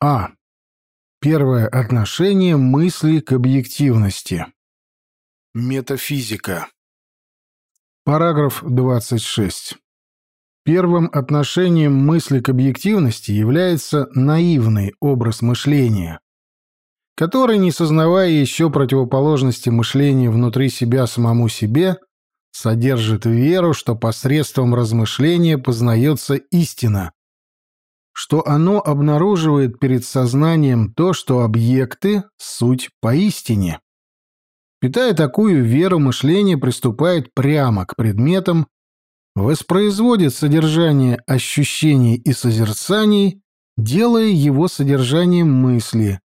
А. Первое отношение мысли к объективности. Метафизика. Параграф 26. Первым отношением мысли к объективности является наивный образ мышления, который, не сознавая еще противоположности мышления внутри себя самому себе, содержит веру, что посредством размышления познается истина, что оно обнаруживает перед сознанием то, что объекты — суть поистине. Питая такую веру, мышление приступает прямо к предметам, воспроизводит содержание ощущений и созерцаний, делая его содержанием мысли,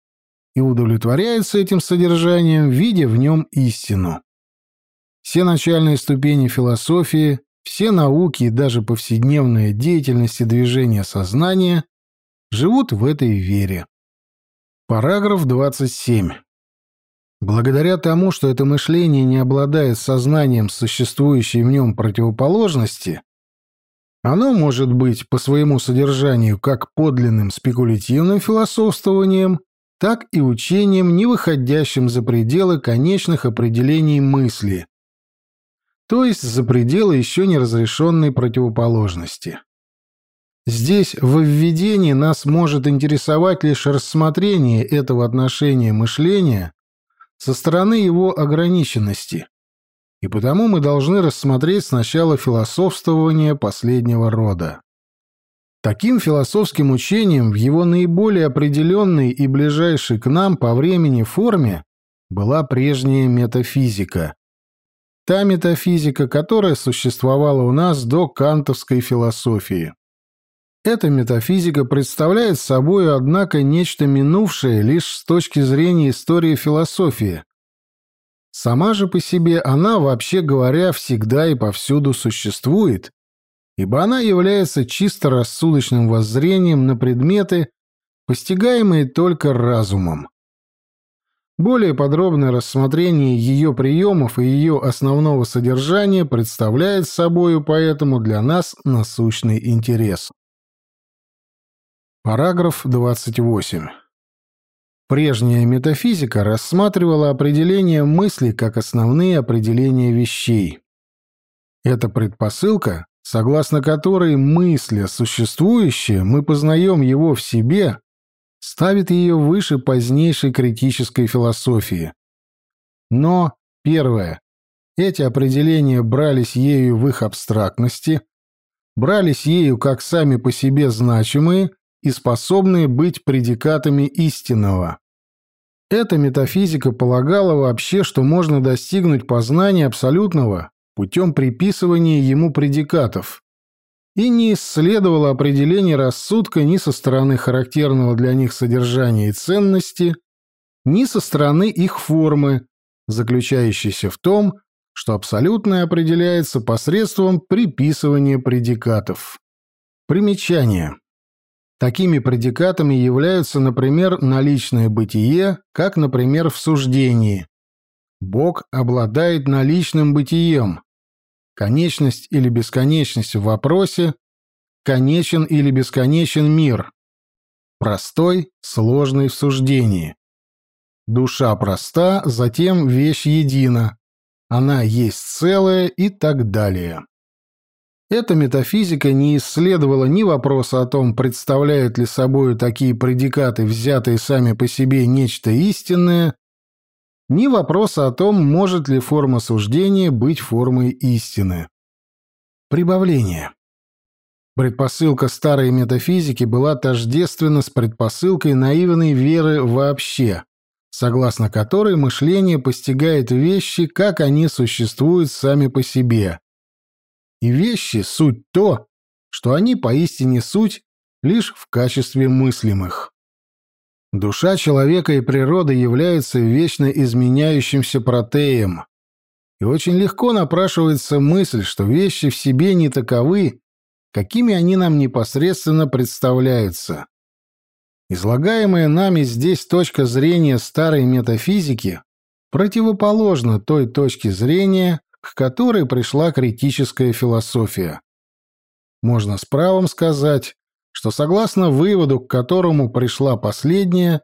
и удовлетворяется этим содержанием, видя в нем истину. Все начальные ступени философии, все науки и даже повседневная деятельность и движение сознания живут в этой вере. Параграф 27. Благодаря тому, что это мышление не обладает сознанием существующей в нем противоположности, оно может быть по своему содержанию как подлинным спекулятивным философствованием, так и учением, не выходящим за пределы конечных определений мысли, то есть за пределы еще не разрешенной противоположности. Здесь в введении нас может интересовать лишь рассмотрение этого отношения мышления со стороны его ограниченности, и потому мы должны рассмотреть сначала философствование последнего рода. Таким философским учением в его наиболее определенной и ближайшей к нам по времени форме была прежняя метафизика. Та метафизика, которая существовала у нас до кантовской философии. Эта метафизика представляет собой, однако, нечто минувшее лишь с точки зрения истории философии. Сама же по себе она, вообще говоря, всегда и повсюду существует, ибо она является чисто рассудочным воззрением на предметы, постигаемые только разумом. Более подробное рассмотрение ее приемов и ее основного содержания представляет собою поэтому для нас насущный интерес. Параграф 28. Прежняя метафизика рассматривала определение мысли как основные определения вещей. Это предпосылка, согласно которой мысля существующая, мы познаем его в себе, ставит ее выше позднейшей критической философии. Но, первое, эти определения брались ею в их абстрактности, брались ею как сами по себе значимые и способные быть предикатами истинного. Эта метафизика полагала вообще, что можно достигнуть познания абсолютного путем приписывания ему предикатов, и не исследовала определение рассудка ни со стороны характерного для них содержания и ценности, ни со стороны их формы, заключающейся в том, что абсолютное определяется посредством приписывания предикатов. Примечание. Такими предикатами являются, например, наличное бытие, как, например, в суждении. Бог обладает наличным бытием. Конечность или бесконечность в вопросе. Конечен или бесконечен мир. Простой, сложный в суждении. Душа проста, затем вещь едина. Она есть целое и так далее. Эта метафизика не исследовала ни вопроса о том, представляют ли собою такие предикаты, взятые сами по себе, нечто истинное, ни вопроса о том, может ли форма суждения быть формой истины. Прибавление. Предпосылка старой метафизики была тождественна с предпосылкой наивной веры вообще, согласно которой мышление постигает вещи, как они существуют сами по себе, и вещи — суть то, что они поистине суть лишь в качестве мыслимых. Душа человека и природы являются вечно изменяющимся протеем, и очень легко напрашивается мысль, что вещи в себе не таковы, какими они нам непосредственно представляются. Излагаемая нами здесь точка зрения старой метафизики противоположна той точке зрения, к которой пришла критическая философия. Можно с правом сказать, что согласно выводу, к которому пришла последняя,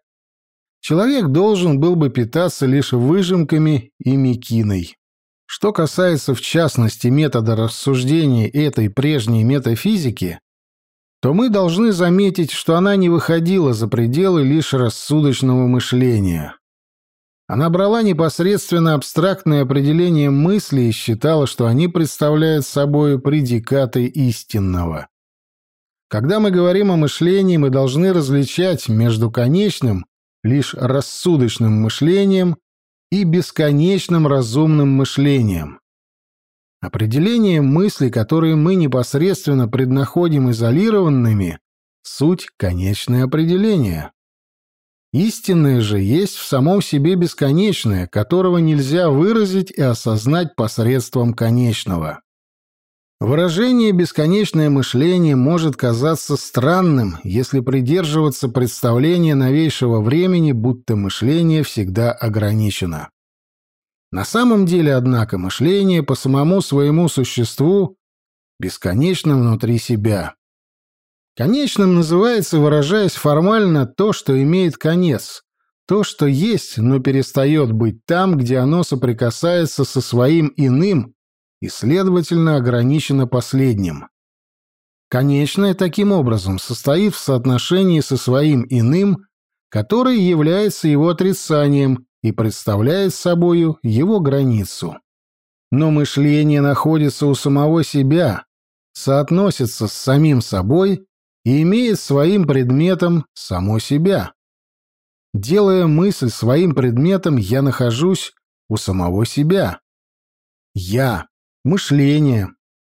человек должен был бы питаться лишь выжимками и мекиной. Что касается в частности метода рассуждения этой прежней метафизики, то мы должны заметить, что она не выходила за пределы лишь рассудочного мышления. Она брала непосредственно абстрактное определение мысли и считала, что они представляют собой предикаты истинного. Когда мы говорим о мышлении, мы должны различать между конечным, лишь рассудочным мышлением и бесконечным разумным мышлением. Определение мыслей, которые мы непосредственно преднаходим изолированными, суть – конечное определение. Истинное же есть в самом себе бесконечное, которого нельзя выразить и осознать посредством конечного. Выражение «бесконечное мышление» может казаться странным, если придерживаться представления новейшего времени, будто мышление всегда ограничено. На самом деле, однако, мышление по самому своему существу бесконечно внутри себя. Конечным называется, выражаясь формально, то, что имеет конец, то, что есть, но перестает быть там, где оно соприкасается со своим иным и, следовательно, ограничено последним. Конечное таким образом состоит в соотношении со своим иным, который является его отрицанием и представляет собою его границу. Но мышление находится у самого себя, соотносится с самим собой и имеет своим предметом само себя. Делая мысль своим предметом, я нахожусь у самого себя. Я Мышление.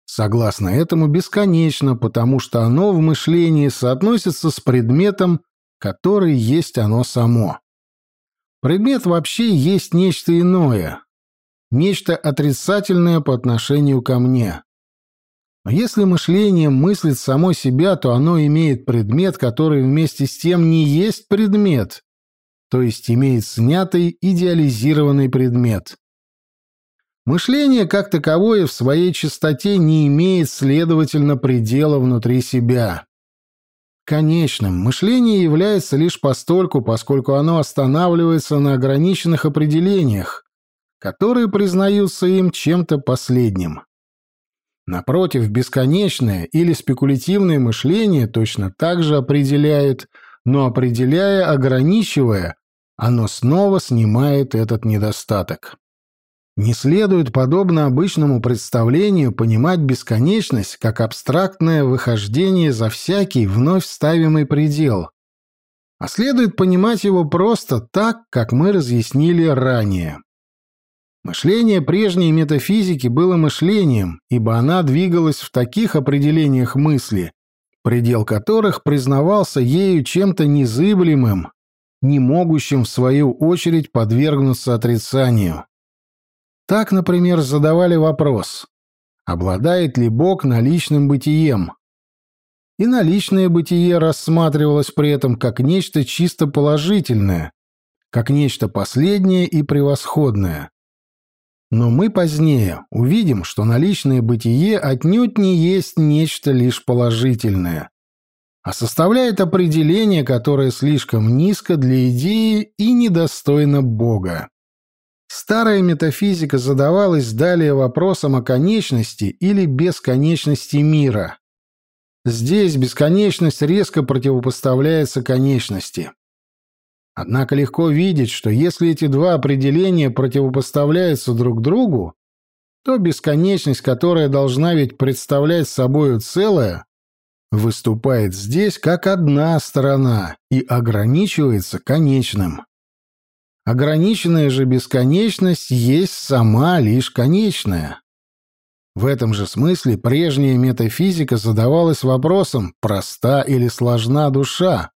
Согласно этому, бесконечно, потому что оно в мышлении соотносится с предметом, который есть оно само. Предмет вообще есть нечто иное, нечто отрицательное по отношению ко мне. Но если мышление мыслит само себя, то оно имеет предмет, который вместе с тем не есть предмет, то есть имеет снятый идеализированный предмет. Мышление как таковое в своей чистоте не имеет, следовательно, предела внутри себя. Конечным мышление является лишь постольку, поскольку оно останавливается на ограниченных определениях, которые признаются им чем-то последним. Напротив, бесконечное или спекулятивное мышление точно так же определяет, но определяя, ограничивая, оно снова снимает этот недостаток. Не следует, подобно обычному представлению, понимать бесконечность как абстрактное выхождение за всякий вновь ставимый предел, а следует понимать его просто так, как мы разъяснили ранее. Мышление прежней метафизики было мышлением, ибо она двигалась в таких определениях мысли, предел которых признавался ею чем-то незыблемым, не могущим в свою очередь подвергнуться отрицанию. Так, например, задавали вопрос, обладает ли Бог наличным бытием? И наличное бытие рассматривалось при этом как нечто чисто положительное, как нечто последнее и превосходное. Но мы позднее увидим, что наличное бытие отнюдь не есть нечто лишь положительное, а составляет определение, которое слишком низко для идеи и недостойно Бога. Старая метафизика задавалась далее вопросом о конечности или бесконечности мира. Здесь бесконечность резко противопоставляется конечности. Однако легко видеть, что если эти два определения противопоставляются друг другу, то бесконечность, которая должна ведь представлять собою целое, выступает здесь как одна сторона и ограничивается конечным. Ограниченная же бесконечность есть сама лишь конечная. В этом же смысле прежняя метафизика задавалась вопросом, проста или сложна душа.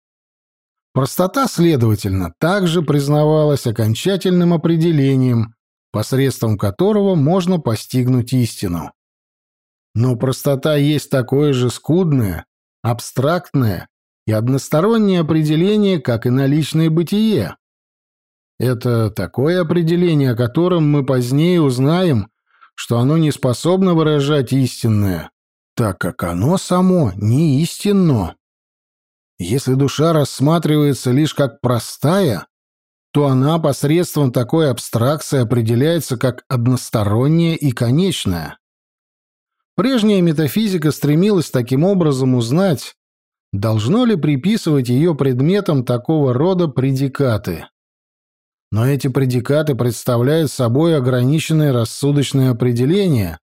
Простота, следовательно, также признавалась окончательным определением, посредством которого можно постигнуть истину. Но простота есть такое же скудное, абстрактное и одностороннее определение, как и наличное бытие. Это такое определение, о котором мы позднее узнаем, что оно не способно выражать истинное, так как оно само не истинно. Если душа рассматривается лишь как простая, то она посредством такой абстракции определяется как односторонняя и конечная. Прежняя метафизика стремилась таким образом узнать, должно ли приписывать ее предметам такого рода предикаты. Но эти предикаты представляют собой ограниченные рассудочные определения,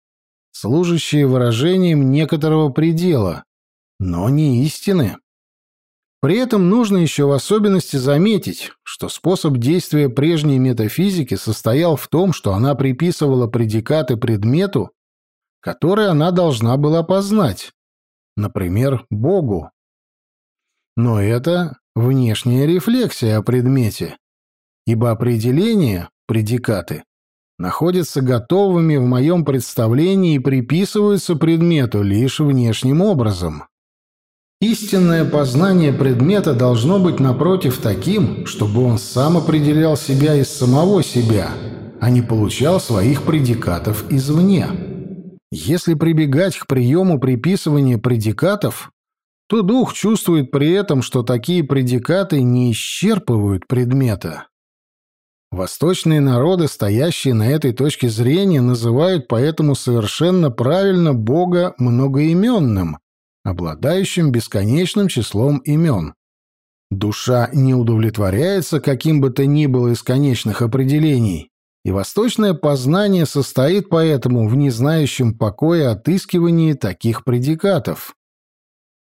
служащие выражением некоторого предела, но не истины. При этом нужно еще в особенности заметить, что способ действия прежней метафизики состоял в том, что она приписывала предикаты предмету, который она должна была познать, например, Богу. Но это внешняя рефлексия о предмете, ибо определения, предикаты, находятся готовыми в моем представлении и приписываются предмету лишь внешним образом. Истинное познание предмета должно быть, напротив, таким, чтобы он сам определял себя из самого себя, а не получал своих предикатов извне. Если прибегать к приему приписывания предикатов, то дух чувствует при этом, что такие предикаты не исчерпывают предмета. Восточные народы, стоящие на этой точке зрения, называют поэтому совершенно правильно Бога многоименным, обладающим бесконечным числом имен. Душа не удовлетворяется каким бы то ни было из конечных определений, и восточное познание состоит поэтому в незнающем покоя отыскивании таких предикатов.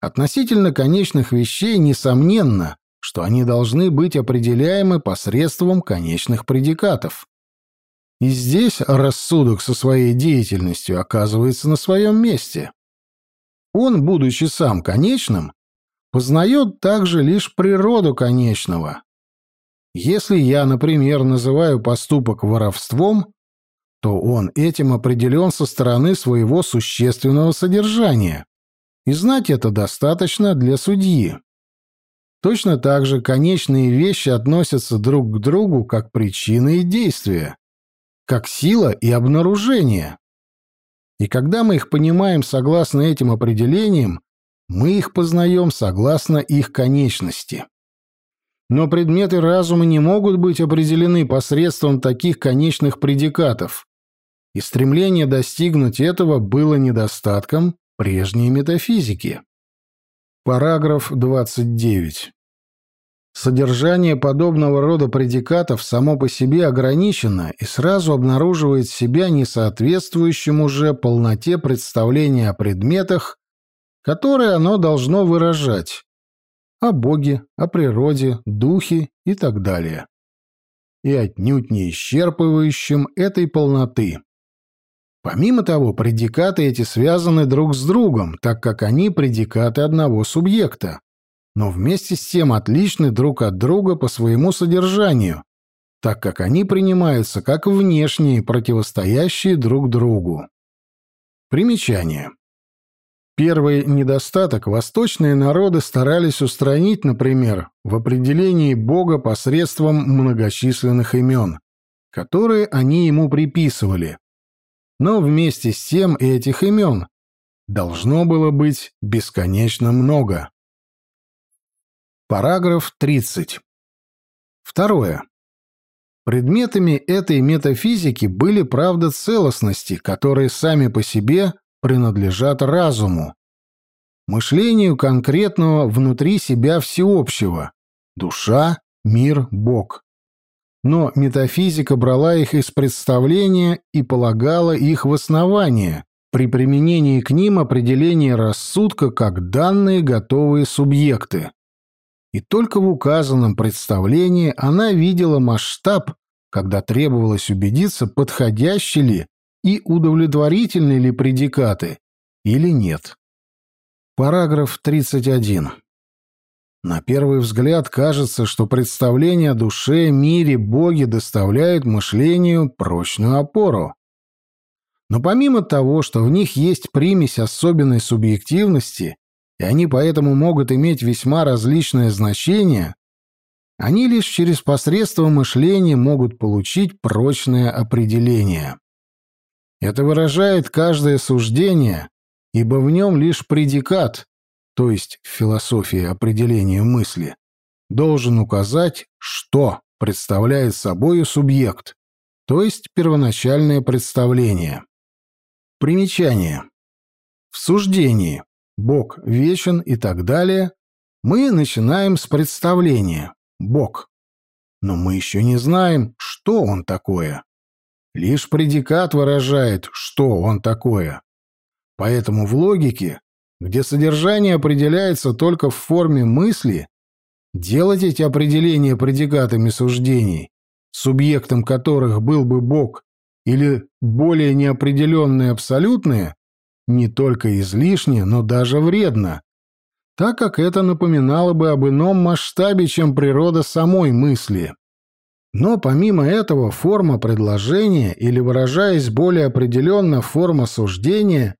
Относительно конечных вещей, несомненно, что они должны быть определяемы посредством конечных предикатов. И здесь рассудок со своей деятельностью оказывается на своем месте. Он, будучи сам конечным, познает также лишь природу конечного. Если я, например, называю поступок воровством, то он этим определен со стороны своего существенного содержания и знать это достаточно для судьи. Точно так же конечные вещи относятся друг к другу как причина и действие, как сила и обнаружение. И когда мы их понимаем согласно этим определениям, мы их познаем согласно их конечности. Но предметы разума не могут быть определены посредством таких конечных предикатов, и стремление достигнуть этого было недостатком прежней метафизики. Параграф 29. Содержание подобного рода предикатов само по себе ограничено и сразу обнаруживает себя несоответствующим уже полноте представления о предметах, которые оно должно выражать, о Боге, о природе, духе и так далее, и отнюдь не исчерпывающим этой полноты. Помимо того, предикаты эти связаны друг с другом, так как они предикаты одного субъекта, но вместе с тем отличны друг от друга по своему содержанию, так как они принимаются как внешние, противостоящие друг другу. Примечание. Первый недостаток восточные народы старались устранить, например, в определении Бога посредством многочисленных имен, которые они ему приписывали, но вместе с тем этих имен должно было быть бесконечно много. Параграф 30. Второе. Предметами этой метафизики были правда целостности, которые сами по себе принадлежат разуму, мышлению конкретного внутри себя всеобщего, душа, мир, Бог но метафизика брала их из представления и полагала их в основание, при применении к ним определения рассудка как данные готовые субъекты. И только в указанном представлении она видела масштаб, когда требовалось убедиться, подходящие ли и удовлетворительны ли предикаты или нет. Параграф 31. На первый взгляд кажется, что представление о душе, мире, Боге доставляют мышлению прочную опору. Но помимо того, что в них есть примесь особенной субъективности, и они поэтому могут иметь весьма различное значение, они лишь через посредство мышления могут получить прочное определение. Это выражает каждое суждение, ибо в нем лишь предикат, то есть в философии определения мысли, должен указать, что представляет собою субъект, то есть первоначальное представление. Примечание. В суждении «Бог вечен» и так далее мы начинаем с представления «Бог». Но мы еще не знаем, что он такое. Лишь предикат выражает, что он такое. Поэтому в логике, где содержание определяется только в форме мысли, делать эти определения предикатами суждений, субъектом которых был бы Бог, или более неопределенные абсолютные, не только излишне, но даже вредно, так как это напоминало бы об ином масштабе, чем природа самой мысли. Но помимо этого форма предложения или, выражаясь более определенно, форма суждения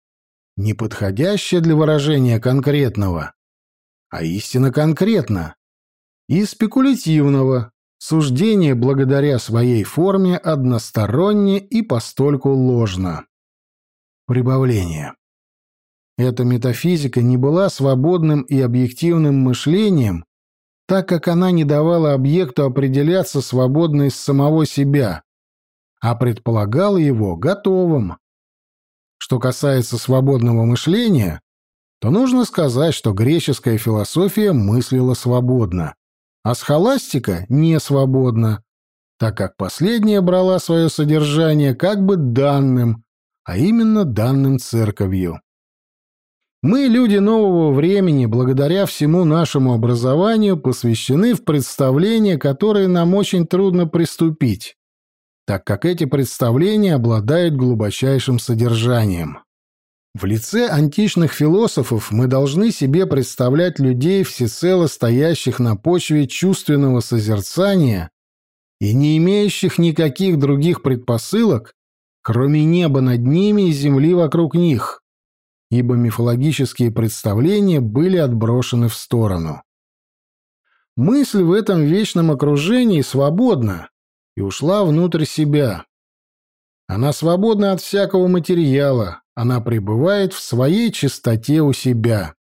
не подходящая для выражения конкретного, а истинно конкретно, и спекулятивного, суждение благодаря своей форме односторонне и постольку ложно. Прибавление. Эта метафизика не была свободным и объективным мышлением, так как она не давала объекту определяться свободно из самого себя, а предполагала его готовым. Что касается свободного мышления, то нужно сказать, что греческая философия мыслила свободно, а схоластика не свободна, так как последняя брала свое содержание как бы данным, а именно данным церковью. Мы, люди нового времени, благодаря всему нашему образованию, посвящены в представления, которые нам очень трудно приступить, так как эти представления обладают глубочайшим содержанием. В лице античных философов мы должны себе представлять людей, всецело стоящих на почве чувственного созерцания и не имеющих никаких других предпосылок, кроме неба над ними и земли вокруг них, ибо мифологические представления были отброшены в сторону. Мысль в этом вечном окружении свободна и ушла внутрь себя. Она свободна от всякого материала, она пребывает в своей чистоте у себя.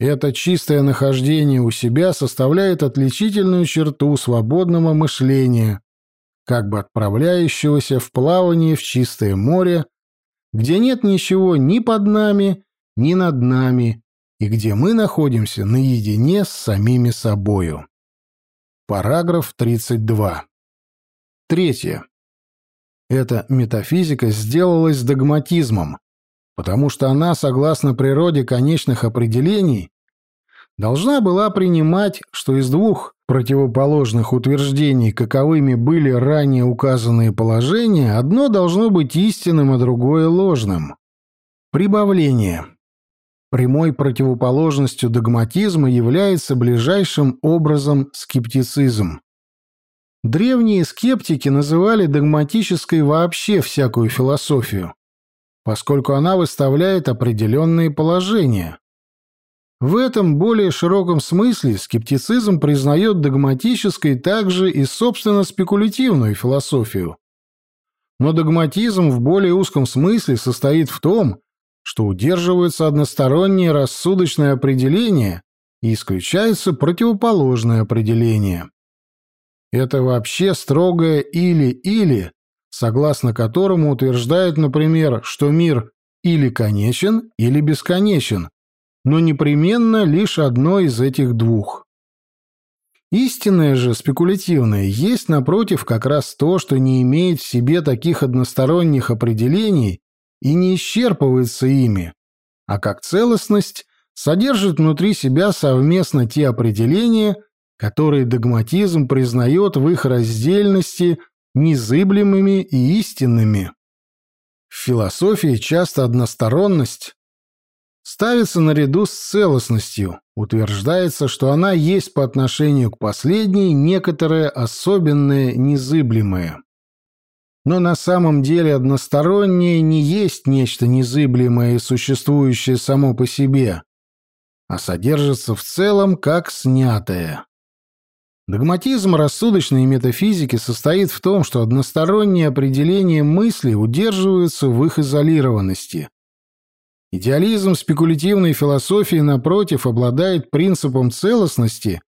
Это чистое нахождение у себя составляет отличительную черту свободного мышления, как бы отправляющегося в плавание в чистое море где нет ничего ни под нами, ни над нами, и где мы находимся наедине с самими собою. Параграф 32. Третье. Эта метафизика сделалась догматизмом, потому что она, согласно природе конечных определений, должна была принимать, что из двух противоположных утверждений, каковыми были ранее указанные положения, одно должно быть истинным, а другое ложным. Прибавление. Прямой противоположностью догматизма является ближайшим образом скептицизм. Древние скептики называли догматической вообще всякую философию, поскольку она выставляет определенные положения, в этом более широком смысле скептицизм признает догматической также и собственно спекулятивную философию. Но догматизм в более узком смысле состоит в том, что удерживаются односторонние рассудочные определения и исключаются противоположные определения. Это вообще строгое «или-или», согласно которому утверждают, например, что мир или конечен, или бесконечен, но непременно лишь одно из этих двух. Истинное же, спекулятивное, есть, напротив, как раз то, что не имеет в себе таких односторонних определений и не исчерпывается ими, а как целостность содержит внутри себя совместно те определения, которые догматизм признает в их раздельности незыблемыми и истинными. В философии часто односторонность ставится наряду с целостностью, утверждается, что она есть по отношению к последней некоторое особенное незыблемое. Но на самом деле одностороннее не есть нечто незыблемое и существующее само по себе, а содержится в целом как снятое. Догматизм рассудочной метафизики состоит в том, что односторонние определения мысли удерживаются в их изолированности – Идеализм спекулятивной философии, напротив, обладает принципом целостности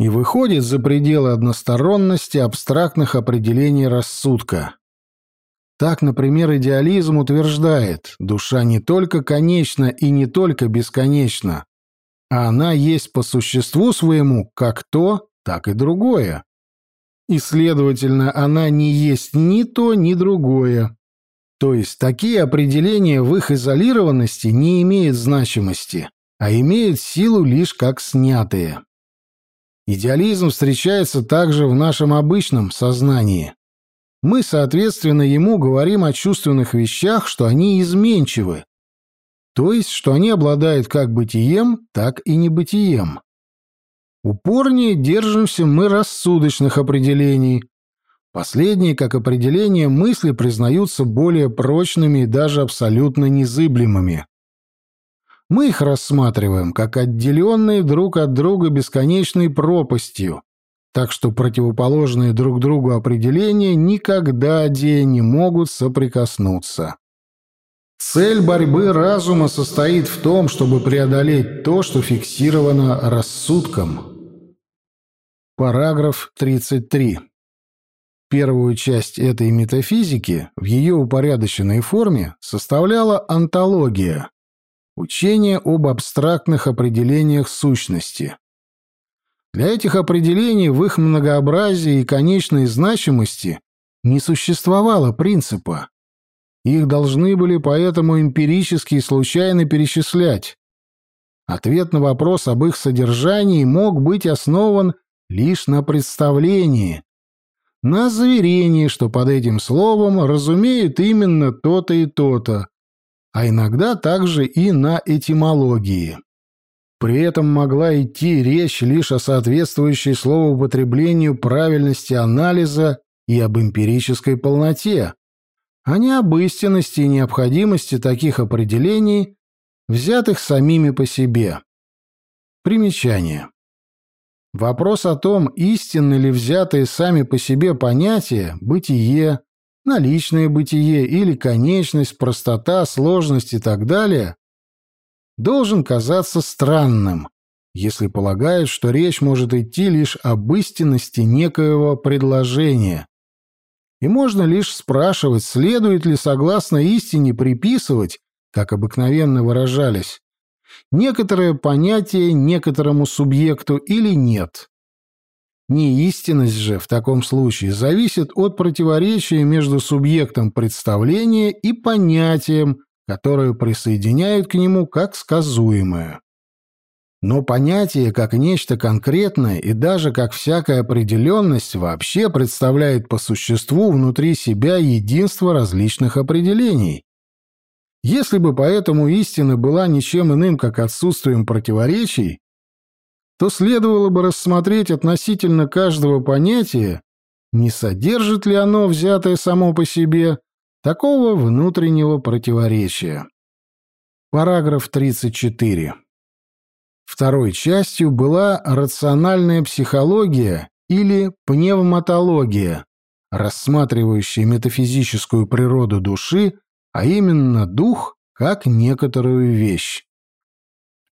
и выходит за пределы односторонности абстрактных определений рассудка. Так, например, идеализм утверждает, душа не только конечна и не только бесконечна, а она есть по существу своему как то, так и другое. И, следовательно, она не есть ни то, ни другое. То есть такие определения в их изолированности не имеют значимости, а имеют силу лишь как снятые. Идеализм встречается также в нашем обычном сознании. Мы, соответственно, ему говорим о чувственных вещах, что они изменчивы, то есть, что они обладают как бытием, так и небытием. Упорнее держимся мы рассудочных определений. Последние, как определение мысли, признаются более прочными и даже абсолютно незыблемыми. Мы их рассматриваем как отделенные друг от друга бесконечной пропастью, так что противоположные друг другу определения никогда де не могут соприкоснуться. Цель борьбы разума состоит в том, чтобы преодолеть то, что фиксировано рассудком. Параграф 33. Первую часть этой метафизики в ее упорядоченной форме составляла антология, учение об абстрактных определениях сущности. Для этих определений в их многообразии и конечной значимости не существовало принципа. Их должны были поэтому эмпирически и случайно перечислять. Ответ на вопрос об их содержании мог быть основан лишь на представлении, на заверении, что под этим словом разумеют именно то-то и то-то, а иногда также и на этимологии. При этом могла идти речь лишь о соответствующей словоупотреблению правильности анализа и об эмпирической полноте, а не об истинности и необходимости таких определений, взятых самими по себе. Примечание. Вопрос о том, истинны ли взятые сами по себе понятия «бытие», «наличное бытие» или «конечность», «простота», «сложность» и так далее, должен казаться странным, если полагают, что речь может идти лишь об истинности некоего предложения. И можно лишь спрашивать, следует ли согласно истине приписывать, как обыкновенно выражались, некоторое понятие некоторому субъекту или нет. Неистинность же в таком случае зависит от противоречия между субъектом представления и понятием, которое присоединяют к нему как сказуемое. Но понятие как нечто конкретное и даже как всякая определенность вообще представляет по существу внутри себя единство различных определений, если бы поэтому истина была ничем иным, как отсутствием противоречий, то следовало бы рассмотреть относительно каждого понятия, не содержит ли оно, взятое само по себе, такого внутреннего противоречия. Параграф 34. Второй частью была рациональная психология или пневматология, рассматривающая метафизическую природу души а именно дух как некоторую вещь.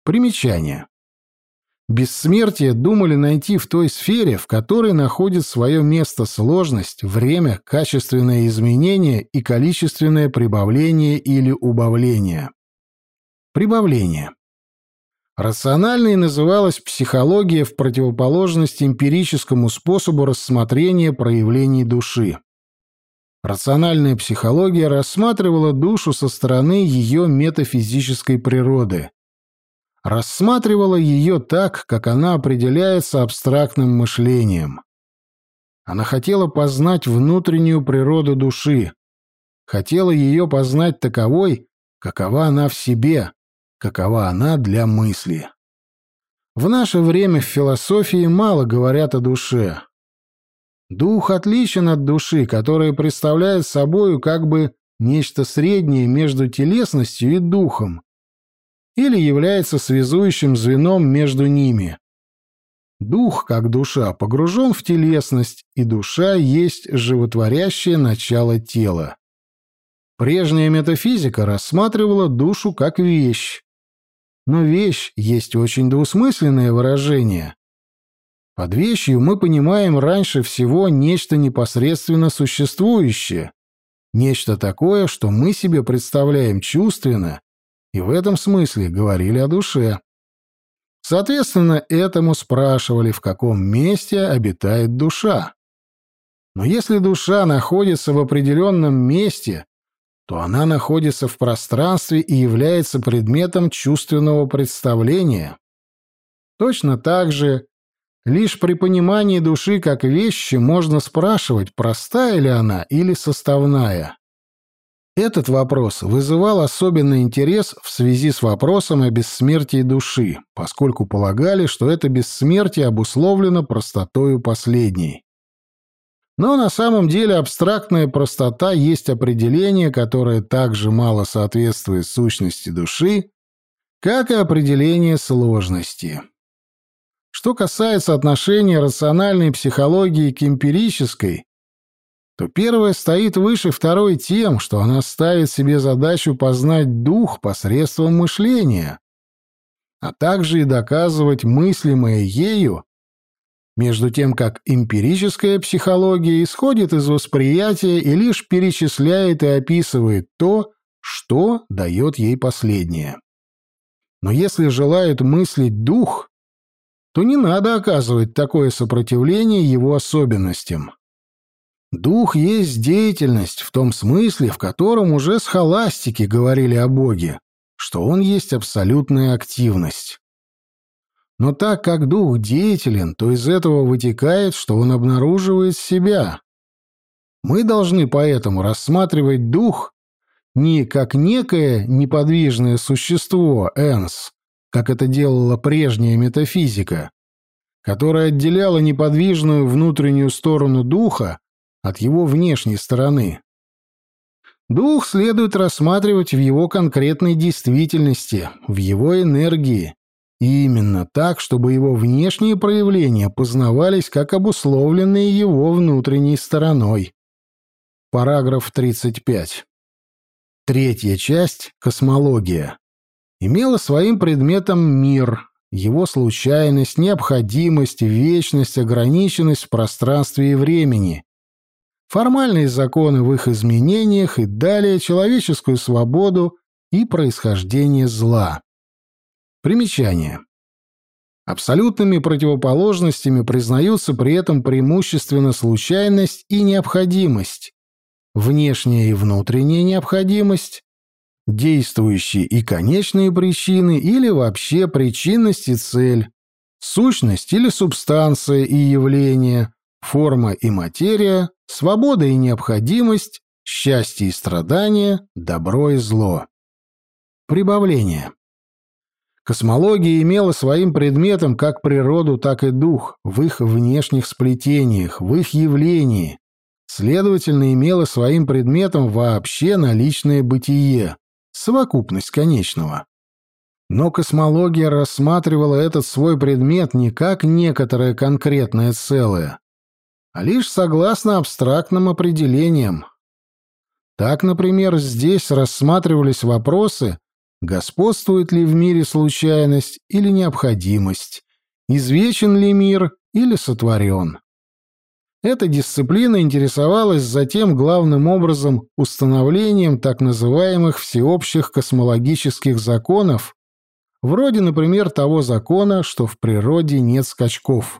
Примечание. Бессмертие думали найти в той сфере, в которой находит свое место сложность, время, качественное изменение и количественное прибавление или убавление. Прибавление. Рациональной называлась психология в противоположность эмпирическому способу рассмотрения проявлений души. Рациональная психология рассматривала душу со стороны ее метафизической природы. Рассматривала ее так, как она определяется абстрактным мышлением. Она хотела познать внутреннюю природу души, хотела ее познать таковой, какова она в себе, какова она для мысли. В наше время в философии мало говорят о душе. Дух отличен от души, которая представляет собою как бы нечто среднее между телесностью и духом, или является связующим звеном между ними. Дух, как душа, погружен в телесность, и душа есть животворящее начало тела. Прежняя метафизика рассматривала душу как вещь. Но вещь есть очень двусмысленное выражение. Под вещью мы понимаем раньше всего нечто непосредственно существующее, нечто такое, что мы себе представляем чувственно, и в этом смысле говорили о душе. Соответственно, этому спрашивали, в каком месте обитает душа. Но если душа находится в определенном месте, то она находится в пространстве и является предметом чувственного представления. Точно так же, лишь при понимании души как вещи можно спрашивать, простая ли она или составная. Этот вопрос вызывал особенный интерес в связи с вопросом о бессмертии души, поскольку полагали, что это бессмертие обусловлено простотою последней. Но на самом деле абстрактная простота есть определение, которое также мало соответствует сущности души, как и определение сложности. Что касается отношения рациональной психологии к эмпирической, то первая стоит выше второй тем, что она ставит себе задачу познать дух посредством мышления, а также и доказывать мыслимое ею между тем как эмпирическая психология исходит из восприятия и лишь перечисляет и описывает то, что дает ей последнее. Но если желает мыслить дух, то не надо оказывать такое сопротивление его особенностям. Дух есть деятельность в том смысле, в котором уже схоластики говорили о Боге, что он есть абсолютная активность. Но так как дух деятелен, то из этого вытекает, что он обнаруживает себя. Мы должны поэтому рассматривать дух не как некое неподвижное существо, энс, как это делала прежняя метафизика, которая отделяла неподвижную внутреннюю сторону духа от его внешней стороны. Дух следует рассматривать в его конкретной действительности, в его энергии, и именно так, чтобы его внешние проявления познавались как обусловленные его внутренней стороной. Параграф 35. Третья часть — космология. Имела своим предметом мир, его случайность, необходимость, вечность, ограниченность в пространстве и времени, формальные законы в их изменениях и далее человеческую свободу и происхождение зла. Примечание. Абсолютными противоположностями признаются при этом преимущественно случайность и необходимость, внешняя и внутренняя необходимость, действующие и конечные причины или вообще причинность и цель, сущность или субстанция и явление, форма и материя, свобода и необходимость, счастье и страдание, добро и зло. Прибавление. Космология имела своим предметом как природу, так и дух, в их внешних сплетениях, в их явлении. Следовательно, имела своим предметом вообще наличное бытие, совокупность конечного. Но космология рассматривала этот свой предмет не как некоторое конкретное целое, а лишь согласно абстрактным определениям. Так, например, здесь рассматривались вопросы, Господствует ли в мире случайность или необходимость? Извечен ли мир или сотворен? Эта дисциплина интересовалась затем главным образом установлением так называемых всеобщих космологических законов, вроде, например, того закона, что в природе нет скачков.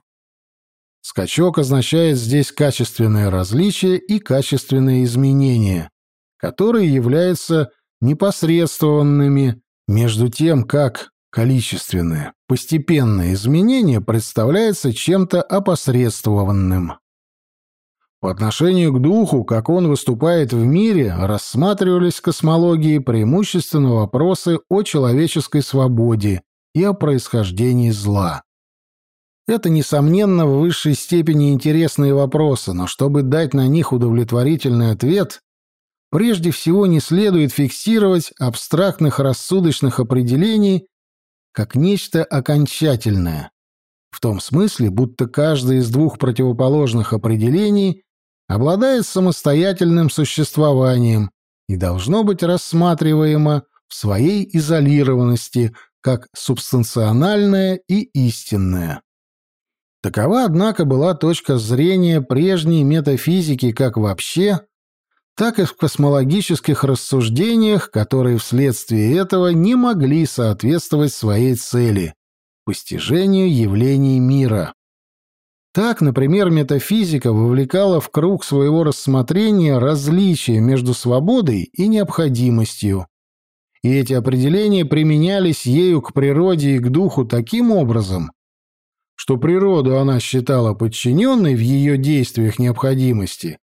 Скачок означает здесь качественное различие и качественное изменение, которые являются непосредственными, между тем как количественное, постепенное изменение представляется чем-то опосредствованным. По отношению к духу, как он выступает в мире, рассматривались в космологии преимущественно вопросы о человеческой свободе и о происхождении зла. Это, несомненно, в высшей степени интересные вопросы, но чтобы дать на них удовлетворительный ответ, прежде всего не следует фиксировать абстрактных рассудочных определений как нечто окончательное, в том смысле, будто каждое из двух противоположных определений обладает самостоятельным существованием и должно быть рассматриваемо в своей изолированности как субстанциональное и истинное. Такова, однако, была точка зрения прежней метафизики как вообще, так и в космологических рассуждениях, которые вследствие этого не могли соответствовать своей цели – постижению явлений мира. Так, например, метафизика вовлекала в круг своего рассмотрения различия между свободой и необходимостью, и эти определения применялись ею к природе и к духу таким образом, что природу она считала подчиненной в ее действиях необходимости,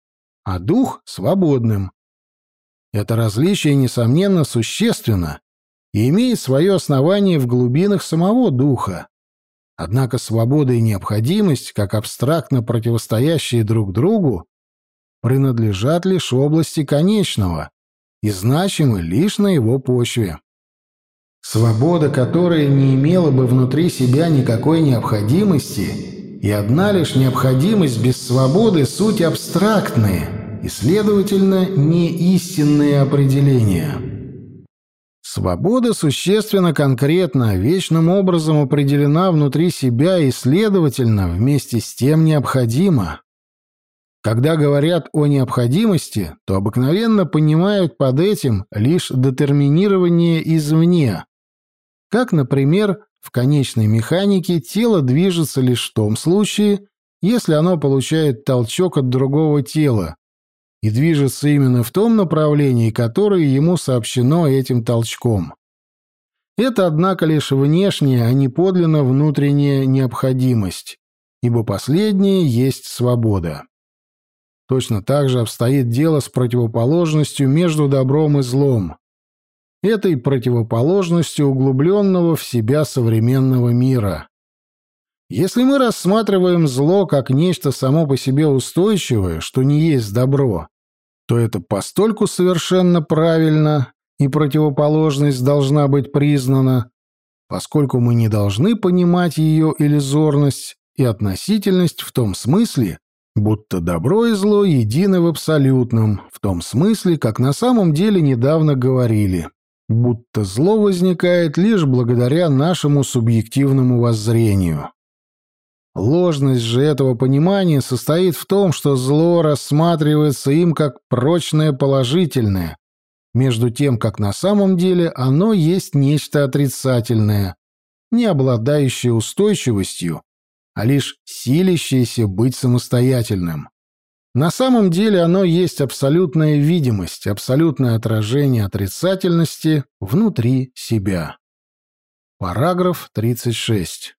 а дух — свободным. Это различие, несомненно, существенно и имеет свое основание в глубинах самого духа. Однако свобода и необходимость, как абстрактно противостоящие друг другу, принадлежат лишь области конечного и значимы лишь на его почве. Свобода, которая не имела бы внутри себя никакой необходимости, и одна лишь необходимость без свободы — суть абстрактные и, следовательно, не истинные определения. Свобода существенно конкретно, вечным образом определена внутри себя и, следовательно, вместе с тем необходима. Когда говорят о необходимости, то обыкновенно понимают под этим лишь детерминирование извне, как, например, в конечной механике тело движется лишь в том случае, если оно получает толчок от другого тела и движется именно в том направлении, которое ему сообщено этим толчком. Это, однако, лишь внешняя, а не подлинно внутренняя необходимость, ибо последняя есть свобода. Точно так же обстоит дело с противоположностью между добром и злом этой противоположностью углубленного в себя современного мира. Если мы рассматриваем зло как нечто само по себе устойчивое, что не есть добро, то это постольку совершенно правильно, и противоположность должна быть признана, поскольку мы не должны понимать ее иллюзорность и относительность в том смысле, будто добро и зло едины в абсолютном, в том смысле, как на самом деле недавно говорили будто зло возникает лишь благодаря нашему субъективному воззрению. Ложность же этого понимания состоит в том, что зло рассматривается им как прочное положительное, между тем, как на самом деле оно есть нечто отрицательное, не обладающее устойчивостью, а лишь силящееся быть самостоятельным. На самом деле оно есть абсолютная видимость, абсолютное отражение отрицательности внутри себя. Параграф 36.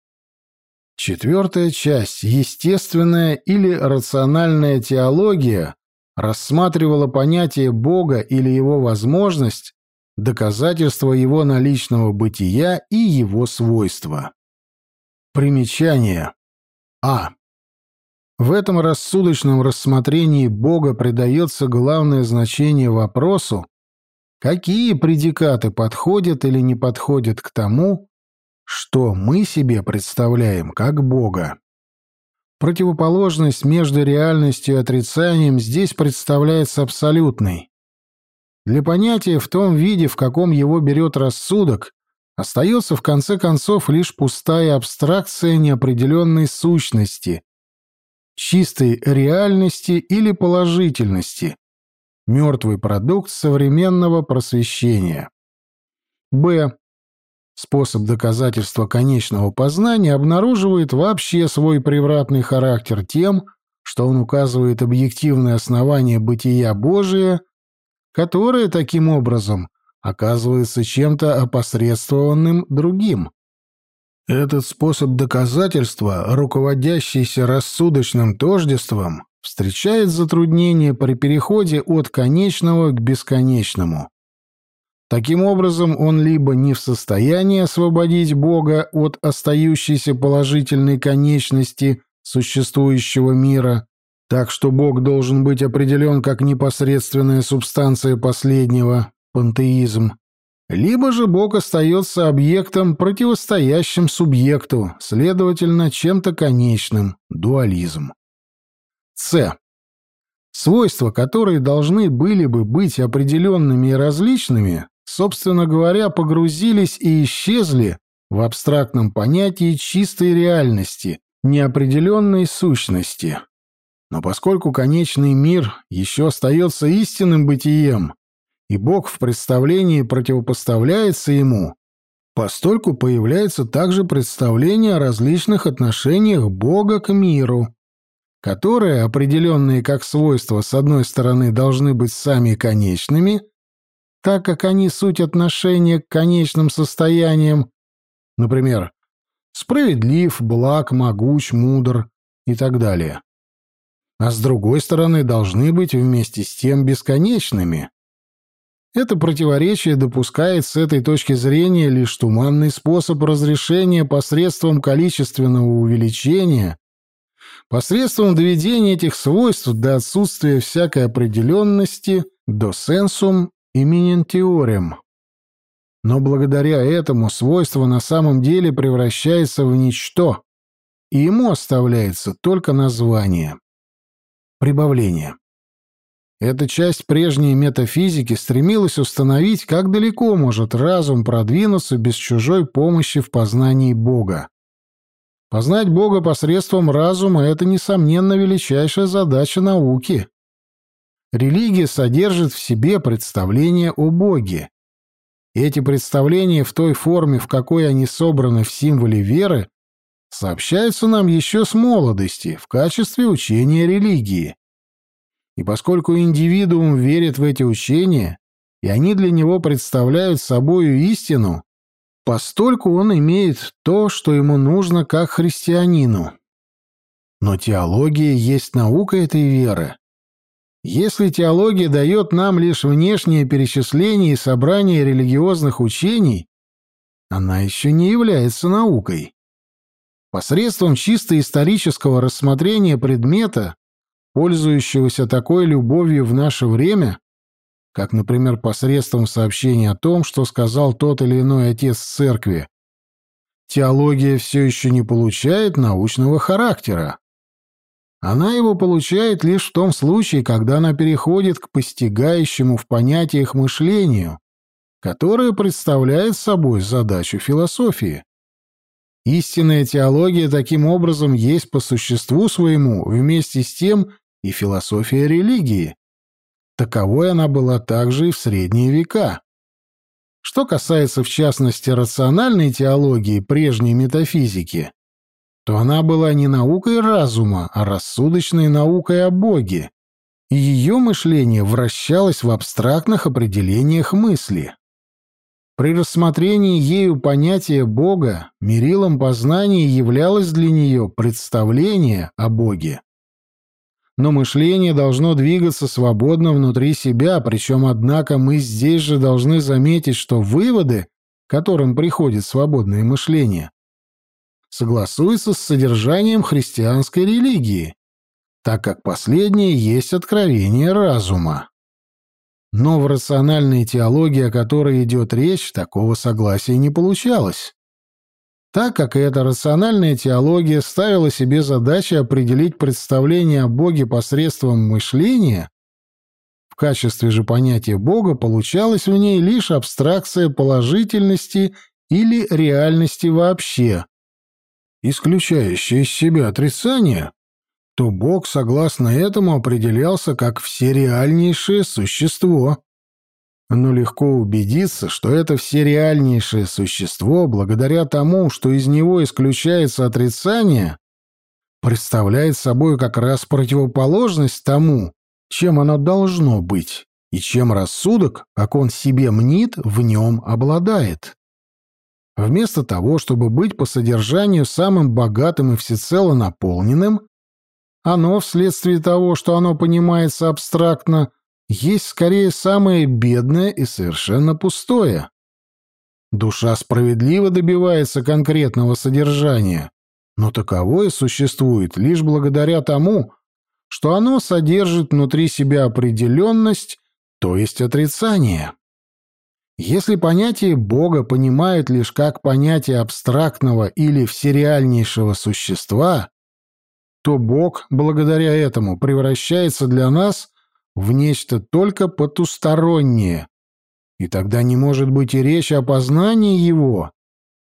Четвертая часть, естественная или рациональная теология, рассматривала понятие Бога или его возможность, доказательство его наличного бытия и его свойства. Примечание. А. В этом рассудочном рассмотрении Бога придается главное значение вопросу, какие предикаты подходят или не подходят к тому, что мы себе представляем как Бога. Противоположность между реальностью и отрицанием здесь представляется абсолютной. Для понятия в том виде, в каком его берет рассудок, остается в конце концов лишь пустая абстракция неопределенной сущности, чистой реальности или положительности, мертвый продукт современного просвещения. Б. Способ доказательства конечного познания обнаруживает вообще свой превратный характер тем, что он указывает объективное основание бытия Божия, которое таким образом оказывается чем-то опосредствованным другим. Этот способ доказательства, руководящийся рассудочным тождеством, встречает затруднения при переходе от конечного к бесконечному. Таким образом, он либо не в состоянии освободить Бога от остающейся положительной конечности существующего мира, так что Бог должен быть определен как непосредственная субстанция последнего, пантеизм, либо же Бог остается объектом, противостоящим субъекту, следовательно, чем-то конечным, дуализм. С. свойства, которые должны были бы быть определенными и различными, собственно говоря, погрузились и исчезли в абстрактном понятии чистой реальности, неопределенной сущности. Но поскольку конечный мир еще остается истинным бытием, и Бог в представлении противопоставляется ему, постольку появляется также представление о различных отношениях Бога к миру, которые, определенные как свойства, с одной стороны, должны быть сами конечными, так как они суть отношения к конечным состояниям, например, справедлив, благ, могуч, мудр и так далее. А с другой стороны, должны быть вместе с тем бесконечными. Это противоречие допускает с этой точки зрения лишь туманный способ разрешения посредством количественного увеличения, посредством доведения этих свойств до отсутствия всякой определенности до сенсум имминентиорем. Но благодаря этому свойство на самом деле превращается в ничто, и ему оставляется только название. Прибавление. Эта часть прежней метафизики стремилась установить, как далеко может разум продвинуться без чужой помощи в познании Бога. Познать Бога посредством разума — это, несомненно, величайшая задача науки. Религия содержит в себе представление о Боге. Эти представления в той форме, в какой они собраны в символе веры, сообщаются нам еще с молодости в качестве учения религии. И поскольку индивидуум верит в эти учения, и они для него представляют собою истину, постольку он имеет то, что ему нужно как христианину. Но теология есть наука этой веры. Если теология дает нам лишь внешнее перечисление и собрание религиозных учений, она еще не является наукой. Посредством чисто исторического рассмотрения предмета пользующегося такой любовью в наше время, как, например, посредством сообщения о том, что сказал тот или иной отец церкви, теология все еще не получает научного характера. Она его получает лишь в том случае, когда она переходит к постигающему в понятиях мышлению, которое представляет собой задачу философии. Истинная теология таким образом есть по существу своему вместе с тем и философия религии. Таковой она была также и в средние века. Что касается, в частности, рациональной теологии прежней метафизики, то она была не наукой разума, а рассудочной наукой о Боге, и ее мышление вращалось в абстрактных определениях мысли. При рассмотрении ею понятия Бога мерилом познания являлось для нее представление о Боге. Но мышление должно двигаться свободно внутри себя, причем, однако, мы здесь же должны заметить, что выводы, которым приходит свободное мышление, согласуются с содержанием христианской религии, так как последнее есть откровение разума. Но в рациональной теологии, о которой идет речь, такого согласия не получалось. Так как эта рациональная теология ставила себе задачу определить представление о Боге посредством мышления, в качестве же понятия Бога получалась в ней лишь абстракция положительности или реальности вообще, исключающая из себя отрицание, то Бог, согласно этому, определялся как всереальнейшее существо. Но легко убедиться, что это всереальнейшее существо, благодаря тому, что из него исключается отрицание, представляет собой как раз противоположность тому, чем оно должно быть, и чем рассудок, как он себе мнит, в нем обладает. Вместо того, чтобы быть по содержанию самым богатым и всецело наполненным, оно, вследствие того, что оно понимается абстрактно, есть скорее самое бедное и совершенно пустое. Душа справедливо добивается конкретного содержания, но таковое существует лишь благодаря тому, что оно содержит внутри себя определенность, то есть отрицание. Если понятие Бога понимают лишь как понятие абстрактного или всереальнейшего существа, то Бог, благодаря этому, превращается для нас в нечто только потустороннее. И тогда не может быть и речи о познании Его,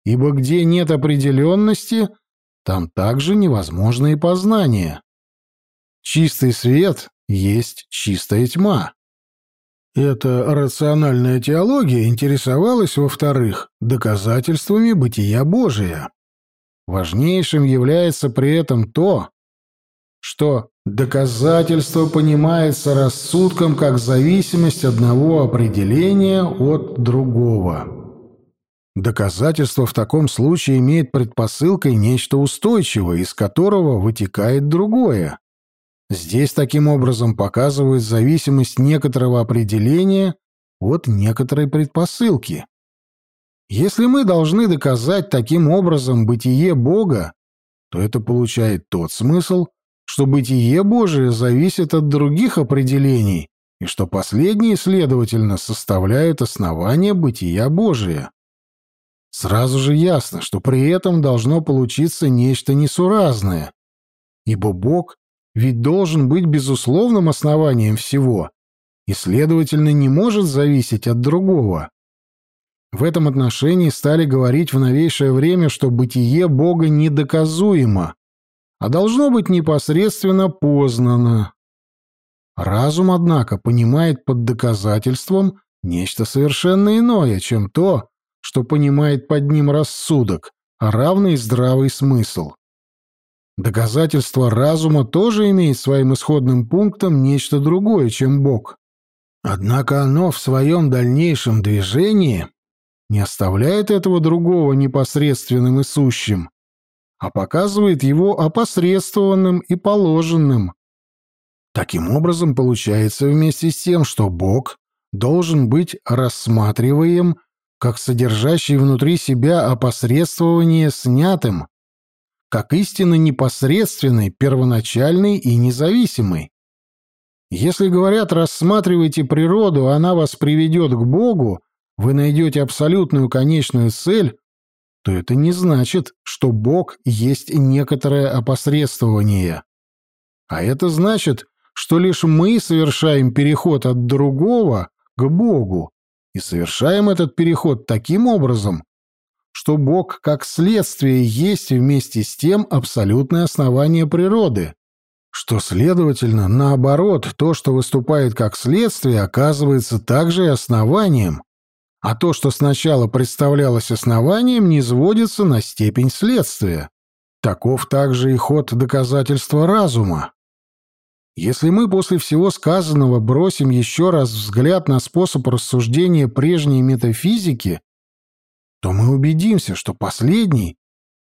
ибо где нет определенности, там также невозможно и познание. Чистый свет есть чистая тьма. Эта рациональная теология интересовалась, во-вторых, доказательствами бытия Божия. Важнейшим является при этом то, что доказательство понимается рассудком как зависимость одного определения от другого. Доказательство в таком случае имеет предпосылкой нечто устойчивое, из которого вытекает другое. Здесь таким образом показывает зависимость некоторого определения от некоторой предпосылки. Если мы должны доказать таким образом бытие Бога, то это получает тот смысл, что бытие Божие зависит от других определений, и что последние, следовательно, составляют основание бытия Божия. Сразу же ясно, что при этом должно получиться нечто несуразное, ибо Бог ведь должен быть безусловным основанием всего и, следовательно, не может зависеть от другого. В этом отношении стали говорить в новейшее время, что бытие Бога недоказуемо, а должно быть непосредственно познано. Разум, однако, понимает под доказательством нечто совершенно иное, чем то, что понимает под ним рассудок, а равный здравый смысл. Доказательство разума тоже имеет своим исходным пунктом нечто другое, чем Бог. Однако оно в своем дальнейшем движении не оставляет этого другого непосредственным и сущим, а показывает его опосредствованным и положенным. Таким образом, получается вместе с тем, что Бог должен быть рассматриваем как содержащий внутри себя опосредствование снятым, как истинно непосредственный, первоначальный и независимый. Если говорят «рассматривайте природу, она вас приведет к Богу», вы найдете абсолютную конечную цель, то это не значит, что Бог есть некоторое опосредствование. А это значит, что лишь мы совершаем переход от другого к Богу, и совершаем этот переход таким образом, что Бог как следствие есть вместе с тем абсолютное основание природы, что, следовательно, наоборот, то, что выступает как следствие, оказывается также и основанием, а то, что сначала представлялось основанием, не сводится на степень следствия. Таков также и ход доказательства разума. Если мы после всего сказанного бросим еще раз взгляд на способ рассуждения прежней метафизики, то мы убедимся, что последний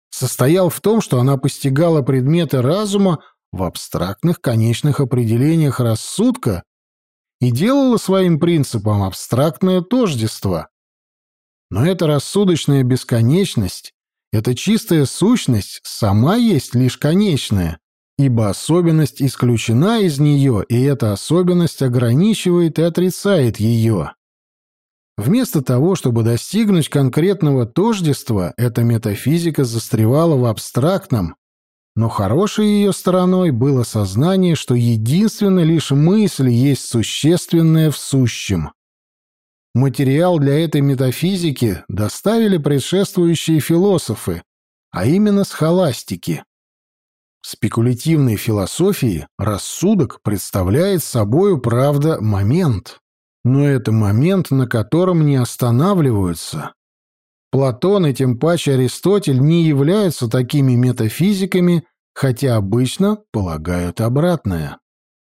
состоял в том, что она постигала предметы разума в абстрактных конечных определениях рассудка и делала своим принципом абстрактное тождество. Но эта рассудочная бесконечность, эта чистая сущность сама есть лишь конечная, ибо особенность исключена из нее, и эта особенность ограничивает и отрицает ее. Вместо того, чтобы достигнуть конкретного тождества, эта метафизика застревала в абстрактном, но хорошей ее стороной было сознание, что единственно лишь мысль есть существенное в сущем. Материал для этой метафизики доставили предшествующие философы, а именно схоластики. В спекулятивной философии рассудок представляет собою, правда, момент. Но это момент, на котором не останавливаются. Платон и тем паче Аристотель не являются такими метафизиками, хотя обычно полагают обратное.